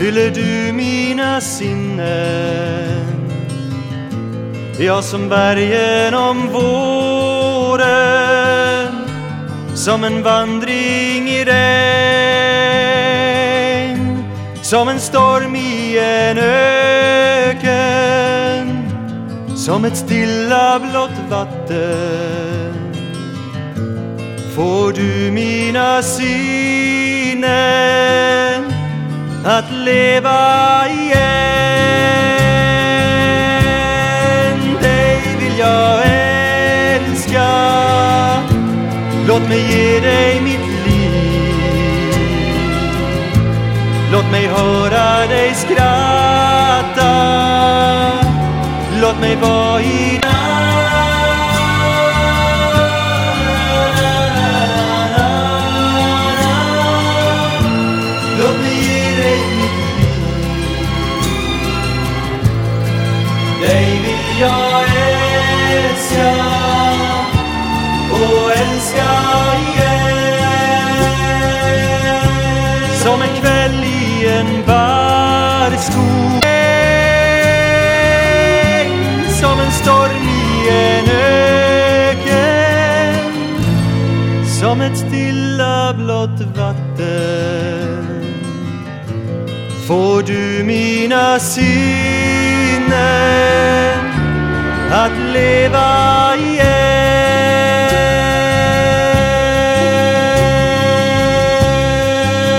fyller du mina sinnen? Jag som bergen om våren Som en vandring i regn Som en storm i en öken Som ett stilla blått vatten. Får du mina sinnen? Att leva igen. Dig vill jag älska. Låt mig ge dig mitt liv. Låt mig höra dig skratta. Låt mig vara i Dig vill jag älska och älska igen. Som en kväll i en barrskog. Som en storm i en öken. Som ett stilla blått vatten. Får du mina sinnen att leva